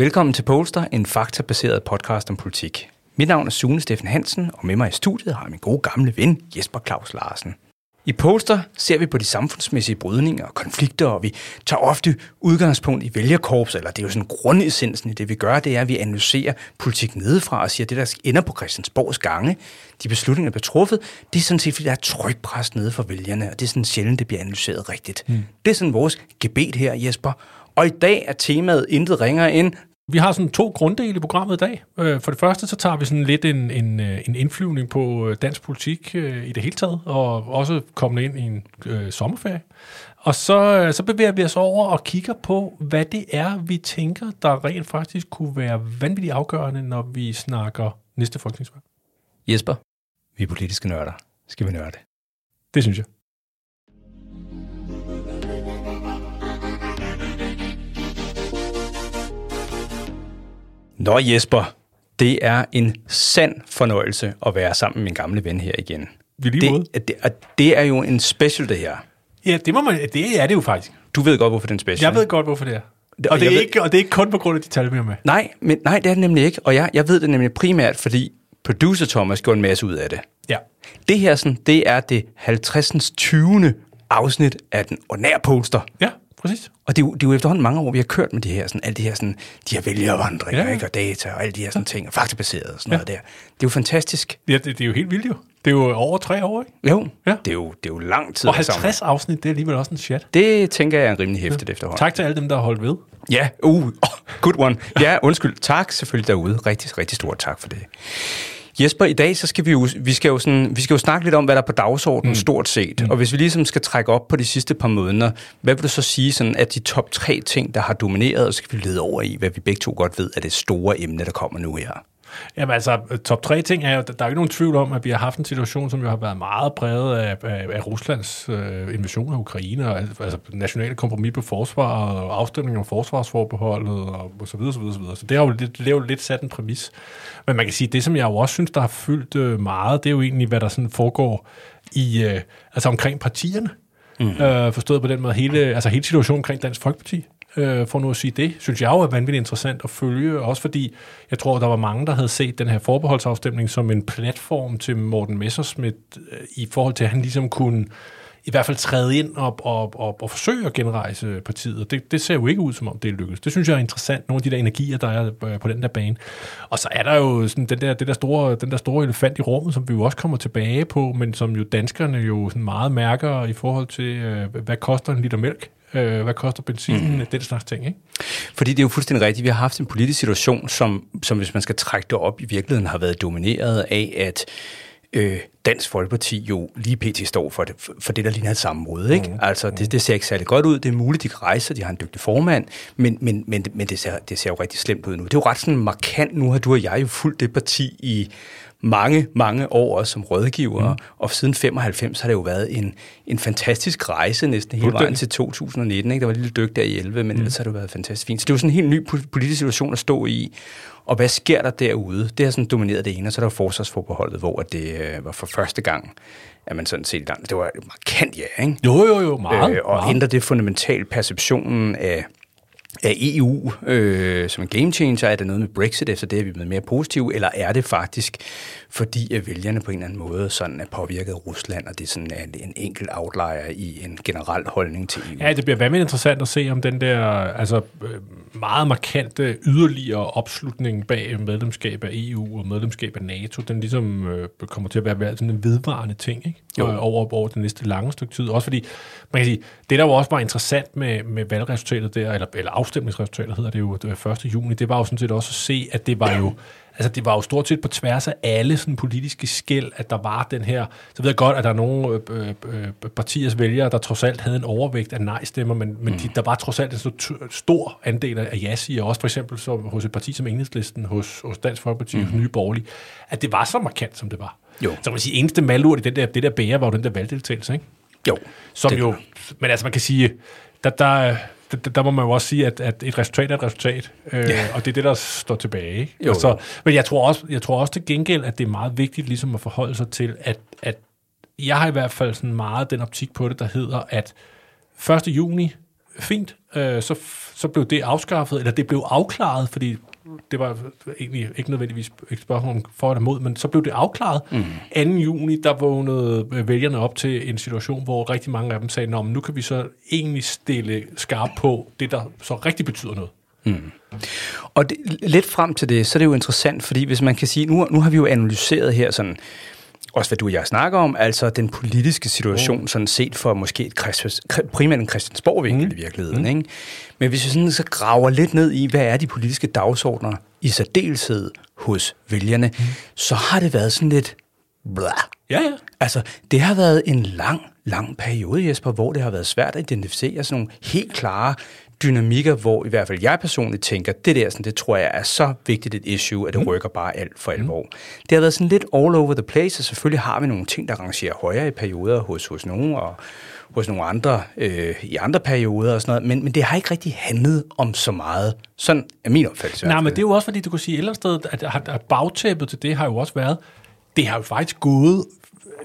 Velkommen til Polster, en faktabaseret podcast om politik. Mit navn er Sune Steffen Hansen, og med mig i studiet har jeg min gode gamle ven Jesper Claus Larsen. I Polster ser vi på de samfundsmæssige brydninger og konflikter, og vi tager ofte udgangspunkt i vælgerkorps, eller det er jo sådan grundessensen i det, vi gør, det er, at vi analyserer politik nedefra og siger, at det, der ender på Christiansborgs gange, de beslutninger, der bliver truffet, det er sådan set, fordi der er trykpres nede for vælgerne, og det er sådan sjældent, det bliver analyseret rigtigt. Mm. Det er sådan vores gebet her, Jesper. Og i dag er temaet intet ringer end vi har sådan to grunddele i programmet i dag. Øh, for det første, så tager vi sådan lidt en, en, øh, en indflyvning på øh, dansk politik i det hele taget, og også kommet ind i en øh, sommerferie. Og så, så bevæger vi os over og kigger på, hvad det er, vi tænker, der rent faktisk kunne være vanvittigt afgørende, når vi snakker næste folketingsvalg. Jesper, vi er politiske nørder. Skal vi nørde? Det synes jeg. Nå Jesper, det er en sand fornøjelse at være sammen med min gamle ven her igen. Vi lige det, det, det er jo en special, det her. Ja, det, må man, det er det jo faktisk. Du ved godt, hvorfor det er en special. Jeg ved godt, hvorfor det er. Og det, er ved, ikke, og det er ikke kun på grund af de tal, vi har med. Nej, men, nej, det er det nemlig ikke. Og jeg, jeg ved det nemlig primært, fordi producer Thomas gjorde en masse ud af det. Ja. Det her, sådan, det er det 50. 20. afsnit af den ordinære poster. Ja præcis. Og det er, jo, det er jo efterhånden mange år, vi har kørt med det her, sådan, alle de her, sådan, de her vælgervandringer, ja. ikke, og data og alle de her sådan, ting, og faktabaseret og sådan ja. noget der. Det er jo fantastisk. Ja, det, det er jo helt vildt jo. Det er jo over tre år, ikke? Jo, ja. det, er jo det er jo lang tid. Og 50 sammen. afsnit, det er alligevel også en chat. Det tænker jeg er en rimelig hæftigt ja. efterhånden. Tak til alle dem, der har holdt ved. Ja, uh, oh, good one. Ja, undskyld. Tak selvfølgelig derude. Rigtig, rigtig stort tak for det. Jesper, i dag så skal vi jo, vi skal jo, sådan, vi skal jo snakke lidt om, hvad der er på dagsordenen mm. stort set. Mm. Og hvis vi ligesom skal trække op på de sidste par måneder, hvad vil du så sige, sådan, at de top tre ting, der har domineret, og så skal vi lede over i, hvad vi begge to godt ved, er det store emne, der kommer nu her? Jamen altså, top tre ting er jo, der er jo ikke nogen tvivl om, at vi har haft en situation, som jo har været meget præget af, af, af Ruslands øh, invasion af Ukraine, og altså nationale kompromis på forsvar, og afstemning om forsvarsforbeholdet, og så videre, så videre, så videre. Så det har jo lidt, jo lidt sat en præmis. Men man kan sige, det som jeg jo også synes, der har fyldt øh, meget, det er jo egentlig, hvad der sådan foregår i, øh, altså omkring partierne. Mm. Øh, forstået på den måde, hele, altså hele situationen omkring Dansk Folkeparti øh, for nu at sige det, synes jeg jo er vanvittigt interessant at følge, også fordi jeg tror, der var mange, der havde set den her forbeholdsafstemning som en platform til Morten Messersmith øh, i forhold til, at han ligesom kunne i hvert fald træde ind og, og, og, og forsøge at genrejse partiet. Det, det ser jo ikke ud, som om det er lykkedes. Det synes jeg er interessant, nogle af de der energier, der er øh, på den der bane. Og så er der jo sådan den, der, det der store, den der store elefant i rummet, som vi jo også kommer tilbage på, men som jo danskerne jo sådan meget mærker i forhold til, øh, hvad koster en liter mælk øh, hvad koster benzinen, mm. den slags ting. Ikke? Fordi det er jo fuldstændig rigtigt. Vi har haft en politisk situation, som, som hvis man skal trække det op, i virkeligheden har været domineret af, at øh, Dansk Folkeparti jo lige pt. står for det, for det der ligner et sammenbrud. Ikke? Mm. Altså, det, det ser ikke særlig godt ud. Det er muligt, de kan rejse, de har en dygtig formand, men, men, men, men det, ser, det ser jo rigtig slemt ud nu. Det er jo ret sådan markant. Nu har du og jeg jo fulgt det parti i mange, mange år som rådgiver, mm. og siden 95 har det jo været en, en fantastisk rejse næsten hele vejen til 2019. Ikke? Der var lidt dyk der i 11, men mm. ellers har det været fantastisk fint. Så det er jo sådan en helt ny politisk situation at stå i, og hvad sker der derude? Det har sådan domineret det ene, og så er der forsvarsforbeholdet, hvor det øh, var for første gang, at man sådan set, det var markant ja, ikke? Jo, jo, jo, meget. Øh, og meget. ændrer det fundamentalt perceptionen af er EU øh, som en game changer? Er det noget med Brexit, efter det er vi blevet mere positive? Eller er det faktisk, fordi at vælgerne på en eller anden måde sådan er påvirket af Rusland, og det er sådan en, en enkelt outlier i en generel holdning til EU? Ja, det bliver hvad interessant at se, om den der altså, øh, meget markante yderligere opslutning bag medlemskab af EU og medlemskab af NATO, den ligesom øh, kommer til at være sådan en vedvarende ting ikke? Jo. Øh, over, over det næste lange stykke tid. Også fordi, man kan sige, det der jo også var interessant med, med valgresultatet der, eller, eller afstemningsresultatet hedder det jo, det 1. juni, det var jo sådan set også at se, at det var jo altså det var jo stort set på tværs af alle sådan politiske skæld, at der var den her, så ved jeg godt, at der er nogle øh, øh, øh partiers vælgere, der trods alt havde en overvægt af nej-stemmer, men, men mm. de, der var trods alt en så stor andel af ja-siger, også for eksempel som, hos et parti som Enhedslisten, hos, hos Dansk Folkeparti, mm. hos Nye Borgerlige, at det var så markant, som det var. Jo. Så man sige, eneste malurt i den der, det der bære var jo den der valgdeltagelse, ikke? Jo. Som jo, men altså man kan sige, der, der, der, der må man jo også sige, at, at et resultat er et resultat, øh, ja. og det er det, der står tilbage. Ikke? Jo. Så, men jeg tror, også, jeg tror også til gengæld, at det er meget vigtigt ligesom at forholde sig til, at, at jeg har i hvert fald sådan meget den optik på det, der hedder, at 1. juni fint, øh, så, så blev det afskaffet, eller det blev afklaret, fordi det var egentlig ikke nødvendigvis et spørgsmål om for eller mod, men så blev det afklaret. Mm. 2. juni, der vågnede vælgerne op til en situation, hvor rigtig mange af dem sagde, Nå, men nu kan vi så egentlig stille skarpt på det, der så rigtig betyder noget. Mm. Og det, lidt frem til det, så er det jo interessant, fordi hvis man kan sige, nu, nu har vi jo analyseret her sådan, også hvad du og jeg snakker om, altså den politiske situation, mm. sådan set for måske et Christus, primært en Christiansborg-vinkel mm. i virkeligheden. Mm. Ikke? Men hvis vi sådan så graver lidt ned i, hvad er de politiske dagsordner i særdeleshed hos vælgerne, mm. så har det været sådan lidt... Blah. Ja, ja. Altså, det har været en lang, lang periode, Jesper, hvor det har været svært at identificere sådan nogle helt klare dynamikker, hvor i hvert fald jeg personligt tænker, det der, sådan, det tror jeg er så vigtigt et issue, at det mm. rykker bare alt for alvor. Mm. Det har været sådan lidt all over the place, og selvfølgelig har vi nogle ting, der rangerer højere i perioder hos, hos nogen, og hos nogle andre øh, i andre perioder og sådan noget, men, men det har ikke rigtig handlet om så meget. Sådan er min opfattelse. Nej, men det er jo også, fordi du kan sige et eller andet sted, at, at bagtæppet til det har jo også været, det har jo faktisk gået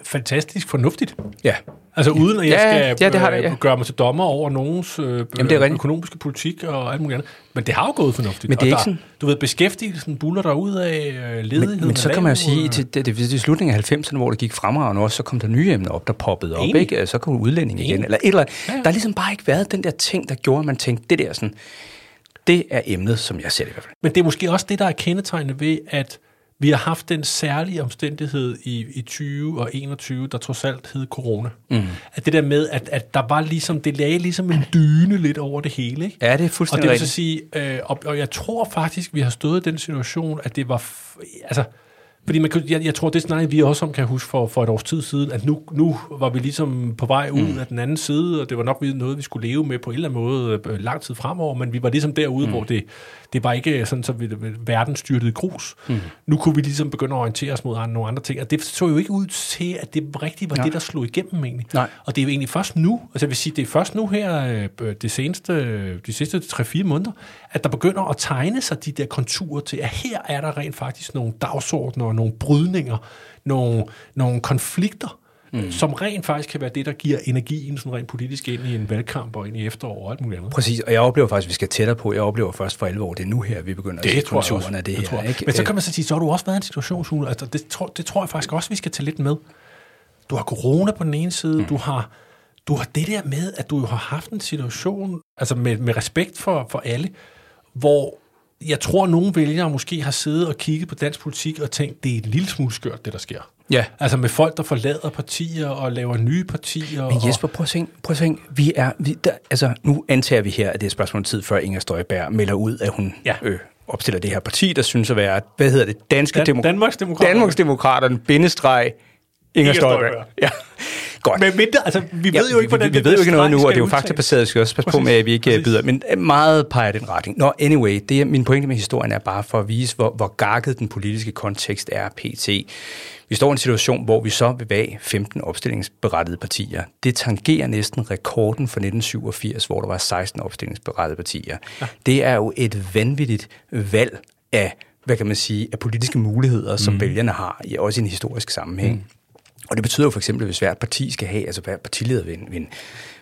fantastisk fornuftigt. Ja. Altså uden at jeg ja, skal ja, det har det, ja. gøre mig til dommer over nogens øh, Jamen, det er økonomiske politik og alt muligt andet. Men det har jo gået fornuftigt. Men det er ikke sådan... Du ved, beskæftigelsen buller der ud af øh, ledigheden. Men, men så kan man jo sige, til det, det, det, slutningen af 90'erne, hvor det gik fremragende også, så kom der nye emner op, der poppede op. Ikke? Så kom udlænding igen. Eller et eller ja, ja. Der har ligesom bare ikke været den der ting, der gjorde, at man tænkte, det der sådan, det er emnet, som jeg ser det i hvert fald. Men det er måske også det, der er kendetegnet ved, at vi har haft den særlige omstændighed i, i 20 og 21, der trods alt hed corona. Mm. At det der med, at, at der var ligesom, det lagde ligesom en dyne lidt over det hele. Ikke? Ja, det er fuldstændig Og det vil så sige, øh, og, og jeg tror faktisk, vi har stået i den situation, at det var, altså, fordi man, jeg, jeg tror, det snakkede vi også om, kan huske, for, for et års tid siden, at nu, nu var vi ligesom på vej ud mm. af den anden side, og det var nok noget, vi skulle leve med på en eller anden måde øh, lang tid fremover, men vi var ligesom derude, mm. hvor det, det var ikke sådan, så vi, verden styrtede grus. Mm. Nu kunne vi ligesom begynde at orientere os mod nogle andre ting, og det så jo ikke ud til, at det rigtigt var ja. det, der slog igennem egentlig. Nej. Og det er jo egentlig først nu, altså jeg vil sige, det er først nu her, øh, det seneste, de sidste 3-4 måneder, at der begynder at tegne sig de der konturer til, at her er der rent faktisk nogle dagsordner, nogle brydninger, nogle, nogle konflikter, mm. som rent faktisk kan være det, der giver energien sådan rent politisk ind i en valgkamp og ind i efterår og alt muligt andet. Præcis, og jeg oplever faktisk, at vi skal tættere på. Jeg oplever først for alvor, det er nu her, vi begynder det at se konturerne af det, det her. Ikke? Men så kan man så sige, så har du også været i en situation, Sune, altså det, tror, det tror jeg faktisk også, vi skal tage lidt med. Du har corona på den ene side, mm. du har du har det der med, at du jo har haft en situation, altså med, med respekt for, for alle, hvor jeg tror, nogle vælgere måske har siddet og kigget på dansk politik og tænkt, det er en lille smule skørt, det der sker. Ja. Altså med folk, der forlader partier og laver nye partier. Men Jesper, prøv at tænke, prøv at tænke vi er, vi, der, altså nu antager vi her, at det er et spørgsmål om tid, før Inger Støjberg melder ud, at hun ja. øh, opstiller det her parti, der synes at være, hvad hedder det, Danske Dan- Demo- Danmarks Demokrater. Danmarks Demokraterne, bindestreg, Inger, Støjberg. Ja. Godt. Men mindre, altså, vi ved ja, jo ikke, hvordan vi, vi, vi ved jo ikke noget nu, og det er jo faktabaseret, jeg skal også passe på med, at vi ikke Præcis. byder, men meget peger den retning. Nå, anyway, det er, min pointe med historien er bare for at vise, hvor, hvor gakket den politiske kontekst er pt. Vi står i en situation, hvor vi så vil være 15 opstillingsberettede partier. Det tangerer næsten rekorden for 1987, hvor der var 16 opstillingsberettede partier. Ja. Det er jo et vanvittigt valg af hvad kan man sige, af politiske muligheder, som mm. vælgerne har, også i en historisk sammenhæng. Mm. Og det betyder jo for eksempel, hvis hvert parti skal have, altså hver partileder ved en, ved en,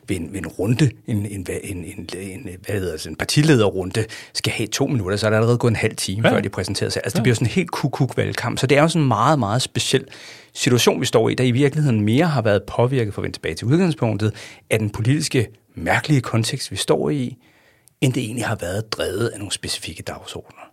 ved en, ved en runde, en, en, en, en, en, hvad hedder det, en partilederrunde, skal have to minutter, så er der allerede gået en halv time, ja. før de præsenterer sig. Altså ja. det bliver sådan en helt kuk valgkamp Så det er jo sådan en meget, meget speciel situation, vi står i, der i virkeligheden mere har været påvirket, for at vende tilbage til udgangspunktet, af den politiske mærkelige kontekst, vi står i, end det egentlig har været drevet af nogle specifikke dagsordner.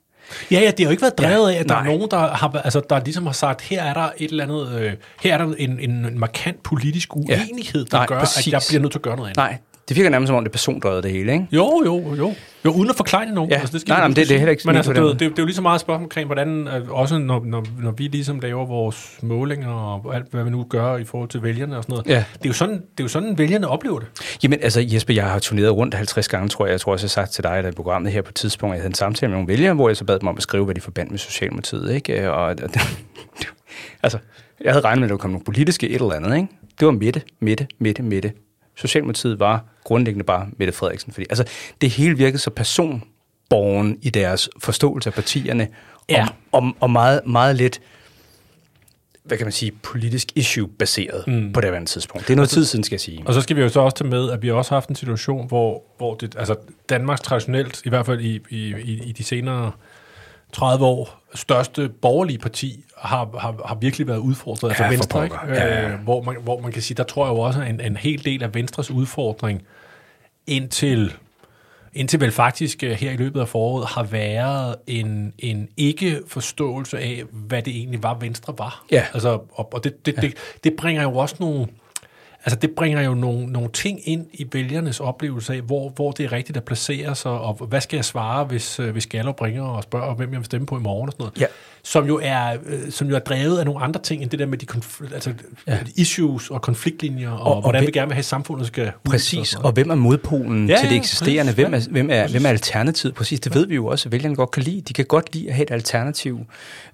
Ja, ja, det har jo ikke været drevet ja, af, at der nej. er nogen, der, har, altså, der ligesom har sagt, her er der et eller andet, øh, her er der en, en markant politisk uenighed, ja. der nej, gør, præcis. at jeg bliver nødt til at gøre noget andet. Nej, det virker nærmest som om, det er persondrevet det hele, ikke? Jo, jo, jo. Jo, uden at forklare nogen. Ja. Altså, det skal nej, nej, det, det er heller ikke Men altså, det, det, det, er jo lige så meget spørgsmål omkring, hvordan, øh, også når, når, når vi ligesom laver vores målinger og alt, hvad vi nu gør i forhold til vælgerne og sådan noget. Ja. Det, er jo sådan, det er jo sådan, vælgerne oplever det. Jamen, altså Jesper, jeg har turneret rundt 50 gange, tror jeg. Jeg tror også, jeg har sagt til dig, at programmet her på et tidspunkt, jeg havde en samtale med nogle vælgere, hvor jeg så bad dem om at skrive, hvad de forbandt med Socialdemokratiet, ikke? Og, altså, jeg havde regnet med, at der kom nogle politiske et eller andet, ikke? Det var midte, midte, midte, midte. Socialdemokratiet var grundlæggende bare Mette Frederiksen. Fordi, altså, det hele virkede så personborgen i deres forståelse af partierne, ja. og, og, og meget, meget lidt hvad kan man sige, politisk issue-baseret mm. på det andet tidspunkt. Det er noget tid siden, skal jeg sige. Og så skal vi jo så også tage med, at vi har også haft en situation, hvor, hvor det, altså Danmarks traditionelt, i hvert fald i, i, i, i de senere 30 år, største borgerlige parti har, har, har virkelig været udfordret, altså Ja, for Venstre, ikke? Ja, ja. Øh, hvor, man, hvor man kan sige, der tror jeg jo også, at en, en hel del af Venstres udfordring indtil, indtil vel faktisk øh, her i løbet af foråret har været en, en ikke-forståelse af, hvad det egentlig var, Venstre var. Ja. Altså, og, og det, det, ja. det, det bringer jo også nogle... Altså det bringer jo nogle, nogle ting ind i vælgernes oplevelse af, hvor, hvor det er rigtigt at placere sig, og hvad skal jeg svare, hvis, øh, hvis Gallup ringer og spørger, hvem jeg vil stemme på i morgen og sådan noget. Ja. Som, jo er, øh, som jo er drevet af nogle andre ting, end det der med de konf- altså, ja. issues og konfliktlinjer, og, og, Og- og og hvordan hvem- vi gerne vil have samfundet skal Præcis, og noget. hvem er modpolen Ja, til det eksisterende? præcis, Hvem er, hvem, er, Præcis. hvem er alternativet? Præcis, det ved vi jo også, at vælgerne godt kan lide. De kan godt lide at have et alternativ,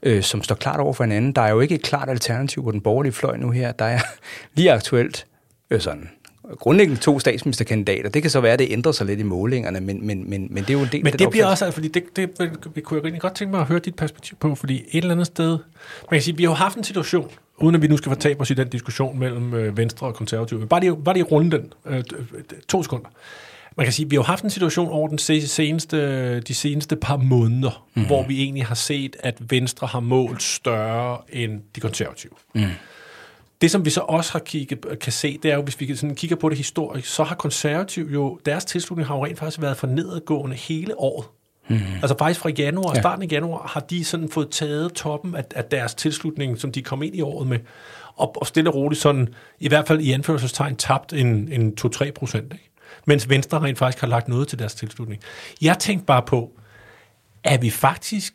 øh, som står klart over for hinanden. Der er jo ikke et klart alternativ på den borgerlige fløj nu her. Der er lige aktuelt øh, sådan grundlæggende to statsministerkandidater. Det kan så være, at det ændrer sig lidt i målingerne, men, men, men, men det er jo en del Men det den bliver også, fordi det, det, det, det kunne jeg egentlig godt tænke mig at høre dit perspektiv på, fordi et eller andet sted, man kan sige, vi har jo haft en situation, uden at vi nu skal fortabe os i den diskussion mellem øh, Venstre og Konservative, bare lige, bare lige runde den, øh, to sekunder. Man kan sige, vi har haft en situation over den se- seneste, de seneste par måneder, mm. hvor vi egentlig har set, at Venstre har målt større end de konservative. Mm. Det, som vi så også har kigget, kan se, det er jo, hvis vi sådan kigger på det historisk, så har konservativ jo, deres tilslutning har jo rent faktisk været for nedadgående hele året. Mm. Altså faktisk fra januar, ja. starten af januar, har de sådan fået taget toppen af, af deres tilslutning, som de kom ind i året med, og, og stille og roligt sådan, i hvert fald i anførselstegn, tabt en, en 2-3 procent. Ikke? Mens Venstre rent faktisk har lagt noget til deres tilslutning. Jeg tænkte bare på, er vi faktisk,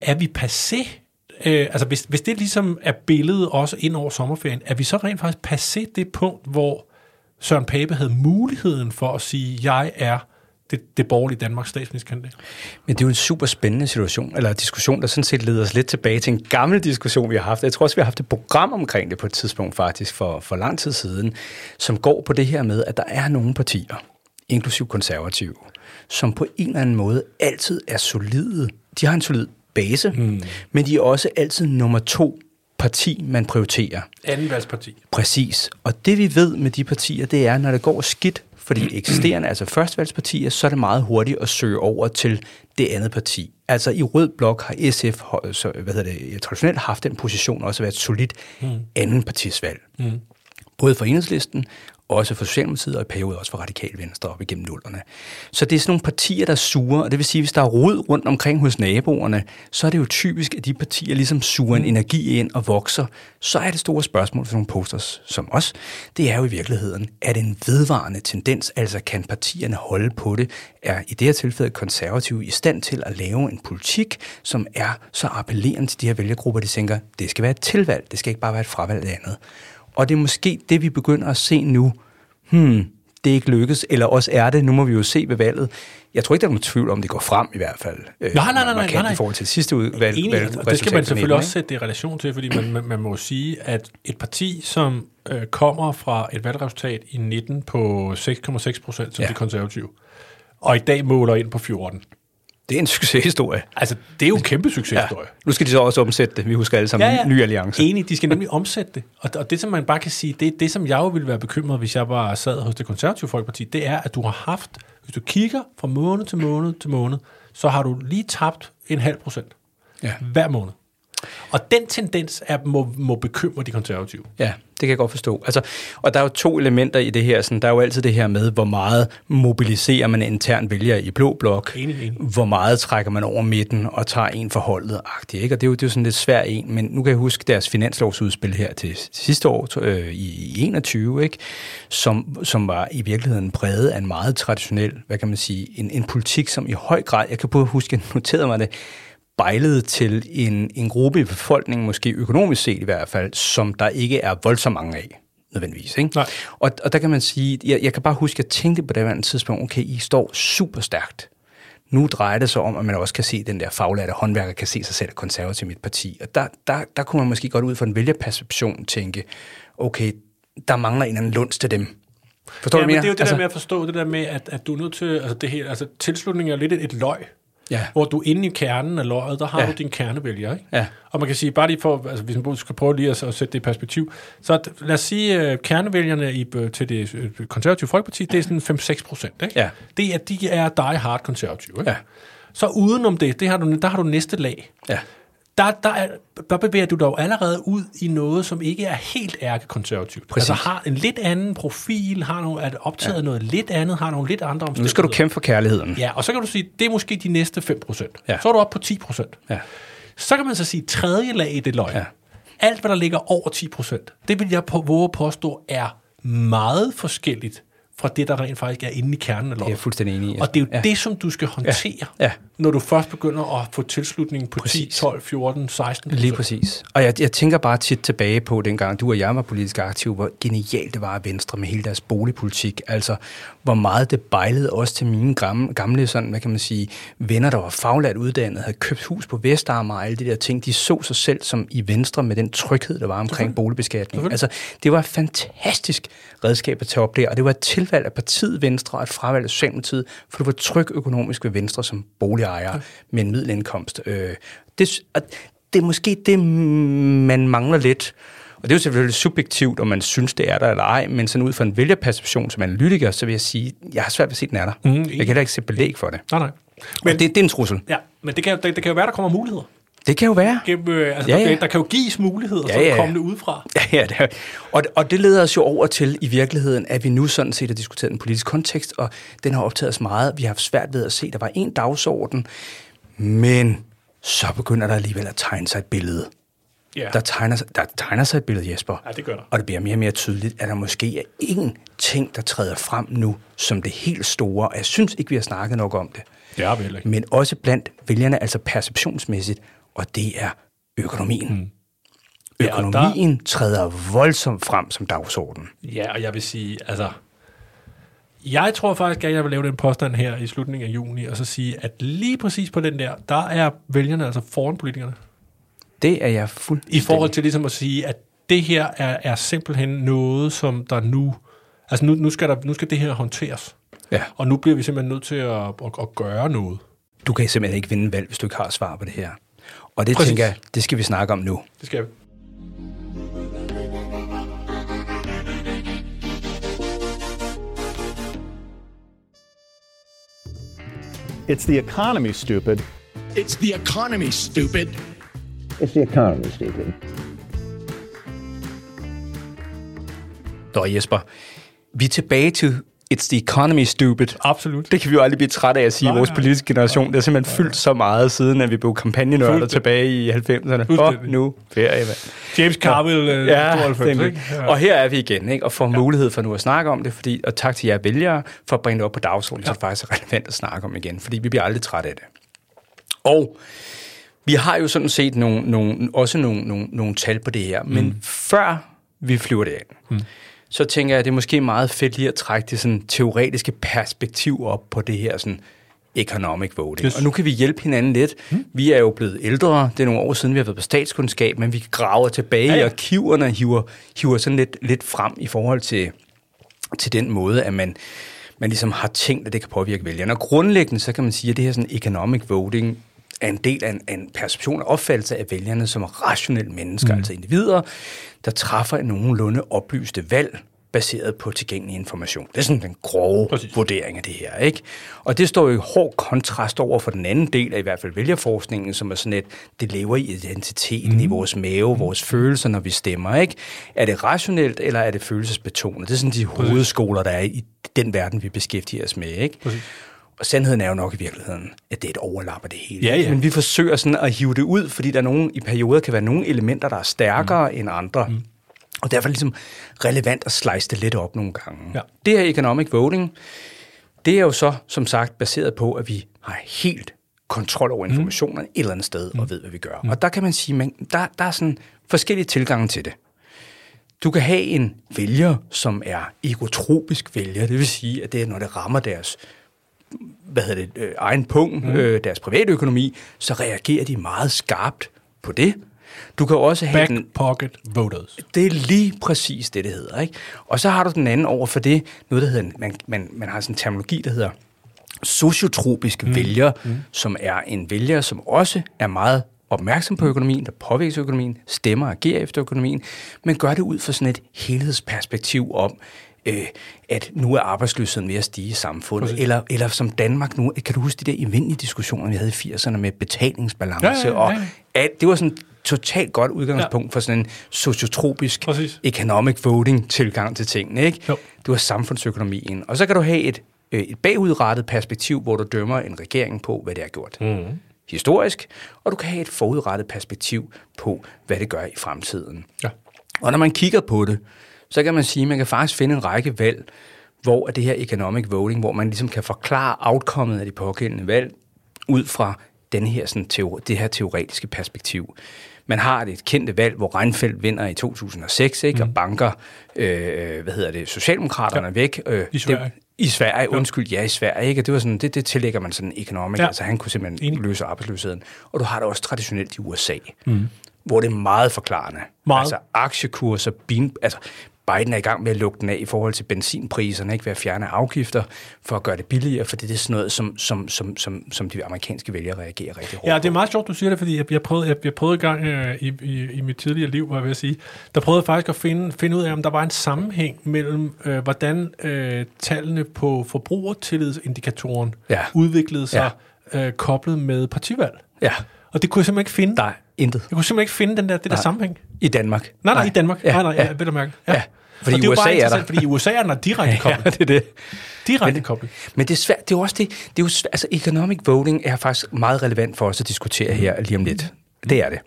er vi passé Øh, altså hvis, hvis det ligesom er billedet også ind over sommerferien, er vi så rent faktisk passé det punkt, hvor Søren Pape havde muligheden for at sige, jeg er det, det borgerlige Danmarks statsministerkandidat? Men det er jo en super spændende situation, eller diskussion, der sådan set leder os lidt tilbage til en gammel diskussion, vi har haft. Jeg tror også, vi har haft et program omkring det på et tidspunkt faktisk for, for lang tid siden, som går på det her med, at der er nogle partier, inklusiv konservative, som på en eller anden måde altid er solide. De har en solid base, mm. men de er også altid nummer to parti, man prioriterer. Andenvalgsparti. Præcis. Og det vi ved med de partier, det er, når det går skidt for de eksisterende, altså førstvalgspartier, så er det meget hurtigt at søge over til det andet parti. Altså i Rød Blok har SF så, hvad hedder det, traditionelt haft den position også at være et solidt anden partisvalg. Mm. Både for enhedslisten, også for Socialdemokratiet og i perioder også for Radikal Venstre op igennem nullerne. Så det er sådan nogle partier, der suger, og det vil sige, hvis der er rod rundt omkring hos naboerne, så er det jo typisk, at de partier ligesom suger en energi ind og vokser. Så er det store spørgsmål for nogle posters som os, det er jo i virkeligheden, er det en vedvarende tendens, altså kan partierne holde på det? Er i det her tilfælde konservative i stand til at lave en politik, som er så appellerende til de her vælgergrupper, de tænker, det skal være et tilvalg, det skal ikke bare være et fravalg af andet. Og det er måske det, vi begynder at se nu. Hmm, det er ikke lykkes, eller også er det. Nu må vi jo se ved valget. Jeg tror ikke, der er nogen tvivl om, det går frem i hvert fald. øh, Nej, nej, nej, nej, nej, nej. I forhold til sidste udvalg. Enig, valg, og det skal man selvfølgelig også ikke? sætte det i relation til, fordi man, man, man må sige, at et parti, som øh, kommer fra et valgresultat i 19 på 6,6 procent, som ja. de konservative, og i dag måler ind på 14. Det er en succeshistorie. Altså, det er jo en kæmpe succeshistorie. Nu skal de så også omsætte det. Vi husker alle sammen ja, ja. ny alliance. Enig, de skal nemlig omsætte det. Og, og det, som man bare kan sige, det, det som jeg jo ville være bekymret, hvis jeg bare sad hos det konservative folkeparti, det er, at du har haft, hvis du kigger fra måned til måned til måned, så har du lige tabt en halv procent Ja. hver måned. Og den tendens er, må, må bekymre de konservative. Ja, det kan jeg godt forstå. Altså, og der er jo to elementer i det her. Sådan, der er jo altid det her med, hvor meget mobiliserer man intern vælger i blå blok. Enig, enig. Hvor meget trækker man over midten og tager en for holdet agtigt, ikke? Og det er jo, det er jo sådan lidt svært en, men nu kan jeg huske deres finanslovsudspil her til sidste år øh, i, i 21, ikke? Som, som var i virkeligheden præget af en meget traditionel, hvad kan man sige, en, en politik, som i høj grad, jeg kan både huske, jeg noterede mig det, bejlede til en, en gruppe i befolkningen, måske økonomisk set i hvert fald, som der ikke er voldsomt mange af nødvendigvis. Ikke? Nej. Og, og der kan man sige, jeg, jeg kan bare huske, at jeg tænkte på det her tidspunkt, okay, I står super stærkt. Nu drejer det sig om, at man også kan se, den der faglærte håndværker kan se sig selv konservativ i mit parti. Og der, der, der kunne man måske godt ud fra en vælgerperception tænke, okay, der mangler en eller anden lunds til dem. Forstår ja, du, hvad det er jo det mener? der med at forstå, det der med, at, at du er nødt til, altså det her, altså tilslutning er lidt et, et løg. Ja. hvor du inde i kernen af løjet, der har Ja. du din kernevælger, ikke? Ja. Og man kan sige, bare lige for, altså hvis man skal prøve lige at, at sætte det i perspektiv, så at, lad os sige, uh, kernevælgerne i, øh, til det øh, konservative folkeparti, det er sådan 5-6 procent? Ja. Det er, de er die hard konservative, ikke? Ja. Så udenom det, det har du, der har du næste lag. Ja. Der, der, er, der bevæger du dig jo allerede ud i noget, som ikke er helt ærkekonservativt. Præcis. Altså har en lidt anden profil, har nogle, er optaget ja. noget lidt andet, har nogle lidt andre omstændigheder. Nu skal du kæmpe for kærligheden. Ja, og så kan du sige, det er måske de næste 5 procent. Ja. Så er du oppe på 10 procent. Ja. Så kan man så sige, tredje lag i det løg. Ja. Alt, hvad der ligger over 10 procent, det vil jeg på, våge at påstå er meget forskelligt fra det, der rent faktisk er inde i kernen af er løget. jeg fuldstændig enig. Og det er jo ja. ja. det, som du skal håndtere, Ja. Når du først begynder at få tilslutning på 10, Præcis. 12, 14, 16 Lige præcis. Og jeg, jeg tænker bare tit tilbage på dengang du og jeg var politisk aktive, hvor genialt det var at Venstre med hele deres boligpolitik. Altså, hvor meget det bejlede også til mine gamle, gamle sådan, hvad kan man sige, venner, der var faglært uddannet, havde købt hus på Vestamager og alle de der ting. De så sig selv som i Venstre med den tryghed, der var omkring boligbeskatning. Altså, det var et fantastisk redskab at tage op der, og det var et tilvalg af partiet Venstre og et fravalg af Socialdemokratiet, for du var tryg økonomisk ved Venstre som boligejer ja. med en middelindkomst. Øh, det, det er måske det, man mangler lidt. Og det er jo selvfølgelig subjektivt, om man synes, det er der eller ej, men sådan ud fra en vælgerperception som analytiker, så vil jeg sige, jeg har svært ved at se, den er der. Mm, jeg kan heller ikke se belæg for det. Nej, nej. Men, og det, det er en trussel. Ja, men det kan, det, det kan jo være, der kommer muligheder. Det kan jo være. Gennem, øh, altså, Ja, ja. Der, der kan jo gives muligheder, Ja, ja, ja. kommer udefra. Ja, ja det er. Og, og det leder os jo over til i virkeligheden, at vi nu sådan set har diskuteret en politisk kontekst, og den har optaget os meget. Vi har haft svært ved at se, at der var en dagsorden, men så begynder der alligevel at tegne sig et billede. Ja. Der tegner, sig- der tegner sig et billede, Jesper. Ja, det gør der. Og det bliver mere og mere tydeligt, at der måske er én ting, der træder frem nu, som det helt store. Og jeg synes ikke, vi har snakket nok om det. Det er vi ikke. Men også blandt vælgerne, altså perceptionsmæssigt, og det er økonomien. Mm. Ja, og der- Økonomien træder voldsomt frem som dagsorden. Ja, og jeg vil sige, altså... Jeg tror faktisk, at jeg vil lave den påstand her i slutningen af juni, og så sige, at lige præcis på den der, der er vælgerne altså foran politikerne. Det er jeg fuldt I forhold til ligesom at sige, at det her er, er simpelthen noget, som der nu... Altså nu, nu, skal der, nu skal det her håndteres. Ja. Og nu bliver vi simpelthen nødt til at, at, at gøre noget. Du kan simpelthen ikke vinde valg, hvis du ikke har svar på det her. Og det Præcis. tænker jeg, det skal vi snakke om nu. Det skal vi. It's the economy, stupid. It's the economy, stupid. It's the economy, stupid. Nå Jesper, vi er tilbage til It's the economy, stupid. Absolut. Det kan vi jo aldrig blive trætte af at sige i Nej, vores nej. politiske generation. Det har simpelthen fyldt så meget siden, at vi blev kampagnenørder tilbage i 90'erne. Og nu ferie, mand. James Carville, øh, Ja, 92, nemlig. ikke? Ja. Og her er vi igen, ikke? og får ja. mulighed for nu at snakke om det, fordi, og tak til jer vælgere for at bringe det op på dagsordenen, ja. så det faktisk er relevant at snakke om igen, fordi vi bliver aldrig trætte af det. Og vi har jo sådan set nogle, nogle, også nogle, nogle, nogle tal på det her, mm. men før vi flyver det ind, mm. Så tænker jeg, at det er måske meget fedt lige at trække det sådan teoretiske perspektiv op på det her sådan economic voting. Yes. Og nu kan vi hjælpe hinanden lidt. Mm. Vi er jo blevet ældre. Det er nogle år siden, vi har været på statskundskab, men vi graver tilbage ja, Ja, i arkiverne og hiver, hiver sådan lidt, lidt frem i forhold til, til den måde, at man, man ligesom har tænkt, at det kan påvirke vælgerne. Og grundlæggende, så kan man sige, at det her sådan economic voting er en del af en, af en perception og opfattelse af vælgerne som rationelle mennesker, mm. altså individer, der træffer en nogenlunde oplyste valg, baseret på tilgængelig information. Det er sådan den grove Præcis. Vurdering af det her. ikke? Og det står jo i hård kontrast over for den anden del af i hvert fald vælgerforskningen, som er sådan et, det lever i identiteten, mm. i vores mave, vores følelser, når vi stemmer. ikke? Er det rationelt, eller er det følelsesbetonet? Det er sådan de hovedskoler, der er i den verden, vi beskæftiger os med. ikke? Præcis. Og sandheden er jo nok i virkeligheden, at det er et overlap af det hele. Ja, ja. Men vi forsøger sådan at hive det ud, fordi der er nogle, i perioder kan være nogle elementer, der er stærkere mm. end andre. Mm. Og derfor er det ligesom relevant at slice det lidt op nogle gange. Ja. Det her economic voting, det er jo så, som sagt, baseret på, at vi har helt kontrol over informationerne mm. et eller andet sted, og ved, hvad vi gør. Mm. Og der kan man sige, man, der, der er sådan forskellige tilgange til det. Du kan have en vælger, som er egotropisk vælger, det vil sige, at det er, når det rammer deres hvad hedder det, øh, egen punkt, mm. øh, deres private økonomi, så reagerer de meget skarpt på det. Du kan også have Back den, pocket voters. det er lige præcis det, det hedder. Ikke? Og så har du den anden over for det, noget der hedder, man, man, man har sådan en terminologi, der hedder sociotropisk mm. vælger, mm. som er en vælger, som også er meget opmærksom på økonomien, der påvirker økonomien, stemmer og agerer efter økonomien, men gør det ud fra sådan et helhedsperspektiv om, øh, at nu er arbejdsløsheden ved at stige i samfundet. Eller, eller som Danmark nu, kan du huske de der evindelige diskussioner, vi havde i 80'erne med betalingsbalance? Ja, ja, ja, ja. Og at det var sådan et totalt godt udgangspunkt ja. for sådan en sociotropisk Præcis. economic voting tilgang til tingene. Ikke? Jo. Du har samfundsøkonomien. Og så kan du have et, øh, et bagudrettet perspektiv, hvor du dømmer en regering på, hvad det har gjort. Mm. Historisk, og du kan have et forudrettet perspektiv på, hvad det gør i fremtiden. Ja. Og når man kigger på det, så kan man sige, at man kan faktisk finde en række valg, hvor er det her economic voting, hvor man ligesom kan forklare outcomet af de pågældende valg ud fra den her, sådan, teori, det her teoretiske perspektiv. Man har et kendte valg, hvor Reinfeldt vinder i 2006, ikke? Mm. og banker, øh, hvad hedder det, Socialdemokraterne ja. væk. Øh, I Sverige. Det, I Sverige, undskyld, ja, i Sverige, ikke? Og det, var sådan, det, det tillægger man sådan economic. Ja. altså han kunne simpelthen Enig. løse arbejdsløsheden. Og du har det også traditionelt i USA, mm. hvor det er meget forklarende. Meget. Altså aktiekurser, bin, altså Biden er i gang med at lukke den af i forhold til benzinpriserne, ikke ved at fjerne afgifter for at gøre det billigere, for det er sådan noget, som, som, som, som, som de amerikanske vælgere reagerer rigtig hårdt Ja, det er meget sjovt, du siger det, fordi jeg, jeg, prøvede, jeg, jeg prøvede i gang øh, i, i, i mit tidligere liv, var jeg ved at sige, der prøvede jeg faktisk at finde, finde ud af, om der var en sammenhæng mellem, øh, hvordan øh, tallene på forbrugertillidsindikatoren Ja. udviklede sig øh, koblet med partivalg. Ja, Og det kunne jeg simpelthen ikke finde. er intet Jeg kunne simpelthen ikke finde den der, det der Nej. sammenhæng. i Danmark. Nej, nej, i Danmark. Ja, nej, nej, ja. ja. mærke. Ja. Ja, fordi og det er jo USA bare er der. Fordi i USA er den direkte Ja, koblet. det er det. Direkte Men- koblet. Men det er svært, det er også det, det er jo svært, altså economic voting er faktisk meget relevant for os at diskutere her lige om lidt. Det er det.